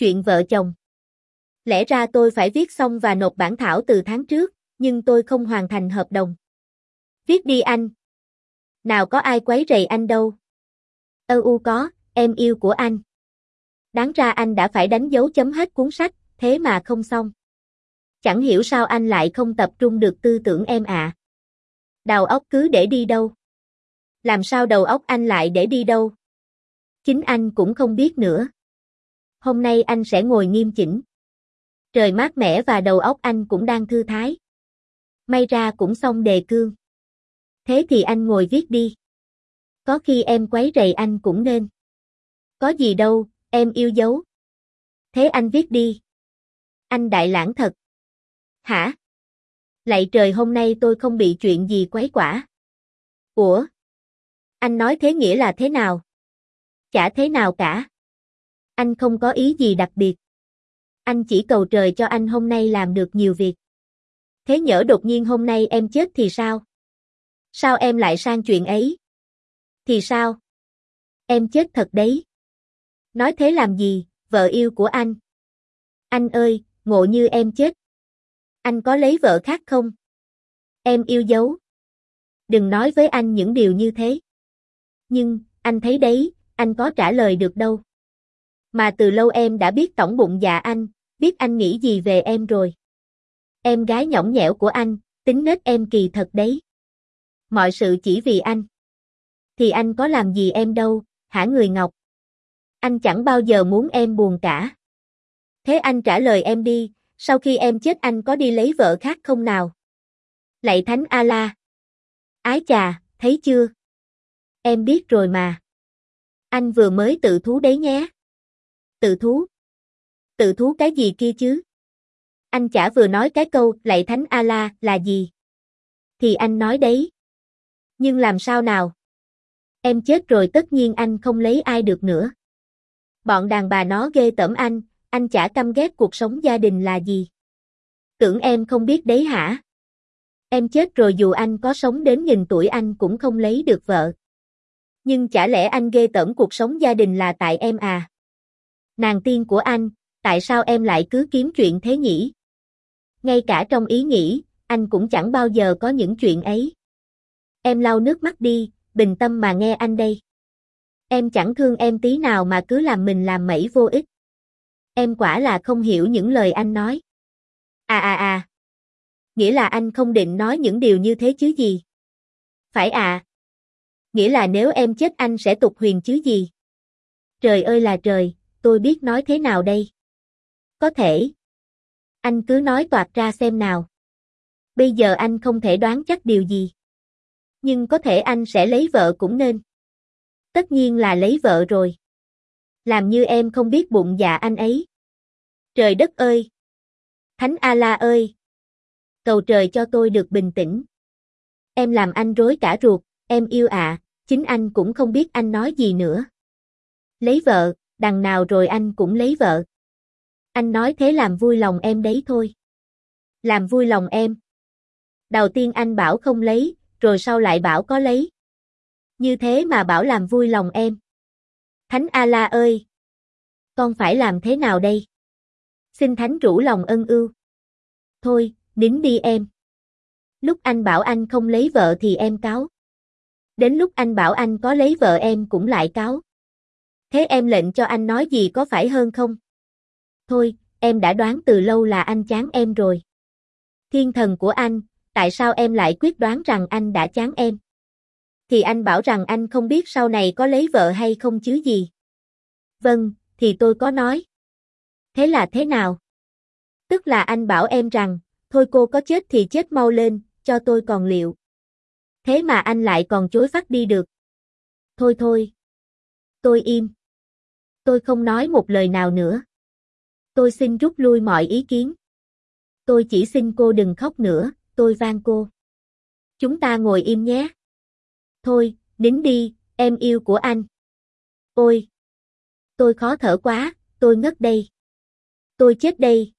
Chuyện vợ chồng. Lẽ ra tôi phải viết xong và nộp bản thảo từ tháng trước, nhưng tôi không hoàn thành hợp đồng. Viết đi anh. Nào có ai quấy rầy anh đâu. Ơ u có, em yêu của anh. Đáng ra anh đã phải đánh dấu chấm hết cuốn sách, thế mà không xong. Chẳng hiểu sao anh lại không tập trung được tư tưởng em ạ. À. Đầu óc cứ để đi đâu. Làm sao đầu óc anh lại để đi đâu? Chính anh cũng không biết nữa. Hôm nay anh sẽ ngồi nghiêm chỉnh. Trời mát mẻ và đầu óc anh cũng đang thư thái. May ra cũng xong đề cương. Thế thì anh ngồi viết đi. Có khi em quấy rầy anh cũng nên. Có gì đâu, em yêu dấu. Thế anh viết đi. Anh đại lãng thật. Hả? Lạy trời hôm nay tôi không bị chuyện gì quấy quả. Ủa? Anh nói thế nghĩa là thế nào? Chả thế nào cả. Anh không có ý gì đặc biệt. Anh chỉ cầu trời cho anh hôm nay làm được nhiều việc. Thế nhỡ đột nhiên hôm nay em chết thì sao? Sao em lại sang chuyện ấy? Thì sao? Em chết thật đấy. Nói thế làm gì, vợ yêu của anh? Anh ơi, ngộ như em chết. Anh có lấy vợ khác không? Em yêu dấu. Đừng nói với anh những điều như thế. Nhưng, anh thấy đấy, anh có trả lời được đâu. Mà từ lâu em đã biết tổng bụng dạ anh, biết anh nghĩ gì về em rồi. Em gái nhõng nhẽo của anh, tính nết em kỳ thật đấy. Mọi sự chỉ vì anh. Thì anh có làm gì em đâu, hả người Ngọc? Anh chẳng bao giờ muốn em buồn cả. Thế anh trả lời em đi, sau khi em chết anh có đi lấy vợ khác không nào? Lạy Thánh A-la. Ái chà, thấy chưa? Em biết rồi mà. Anh vừa mới tự thú đấy nhé. Tự thú? Tự thú cái gì kia chứ? Anh chả vừa nói cái câu lạy Thánh A-la là gì? Thì anh nói đấy. Nhưng làm sao nào? Em chết rồi tất nhiên anh không lấy ai được nữa. Bọn đàn bà nó ghê tởm anh, anh chả căm ghét cuộc sống gia đình là gì. Tưởng em không biết đấy hả? Em chết rồi dù anh có sống đến nghìn tuổi anh cũng không lấy được vợ. Nhưng chả lẽ anh ghê tởm cuộc sống gia đình là tại em à? Nàng tiên của anh, tại sao em lại cứ kiếm chuyện thế nhỉ? Ngay cả trong ý nghĩ, anh cũng chẳng bao giờ có những chuyện ấy. Em lau nước mắt đi, bình tâm mà nghe anh đây. Em chẳng thương em tí nào mà cứ làm mình làm mẩy vô ích. Em quả là không hiểu những lời anh nói. À à à. Nghĩa là anh không định nói những điều như thế chứ gì? Phải à? Nghĩa là nếu em chết anh sẽ tục huyền chứ gì? Trời ơi là trời, tôi biết nói thế nào đây? Có thể. Anh cứ nói toạc ra xem nào. Bây giờ anh không thể đoán chắc điều gì. Nhưng có thể anh sẽ lấy vợ cũng nên. Tất nhiên là lấy vợ rồi. Làm như em không biết bụng dạ anh ấy. Trời đất ơi! Thánh A-la ơi! Cầu trời cho tôi được bình tĩnh. Em làm anh rối cả ruột, em yêu ạ, à, chính anh cũng không biết anh nói gì nữa. Lấy vợ, đằng nào rồi anh cũng lấy vợ. Anh nói thế làm vui lòng em đấy thôi. Làm vui lòng em. Đầu tiên anh bảo không lấy, rồi sau lại bảo có lấy. Như thế mà bảo làm vui lòng em. Thánh A-la ơi! Con phải làm thế nào đây? Xin Thánh rủ lòng ân ưu. Thôi, nín đi em. Lúc anh bảo anh không lấy vợ thì em cáo. Đến lúc anh bảo anh có lấy vợ em cũng lại cáo. Thế em lệnh cho anh nói gì có phải hơn không? Thôi, em đã đoán từ lâu là anh chán em rồi. Thiên thần của anh, tại sao em lại quyết đoán rằng anh đã chán em? Thì anh bảo rằng anh không biết sau này có lấy vợ hay không chứ gì. Vâng, thì tôi có nói. Thế là thế nào? Tức là anh bảo em rằng, thôi cô có chết thì chết mau lên, cho tôi còn liệu. Thế mà anh lại còn chối phát đi được. Thôi thôi. Tôi im. Tôi không nói một lời nào nữa. Tôi xin rút lui mọi ý kiến. Tôi chỉ xin cô đừng khóc nữa, tôi van cô. Chúng ta ngồi im nhé. Thôi, nín đi, em yêu của anh. Ôi! Tôi khó thở quá, tôi ngất đây. Tôi chết đây.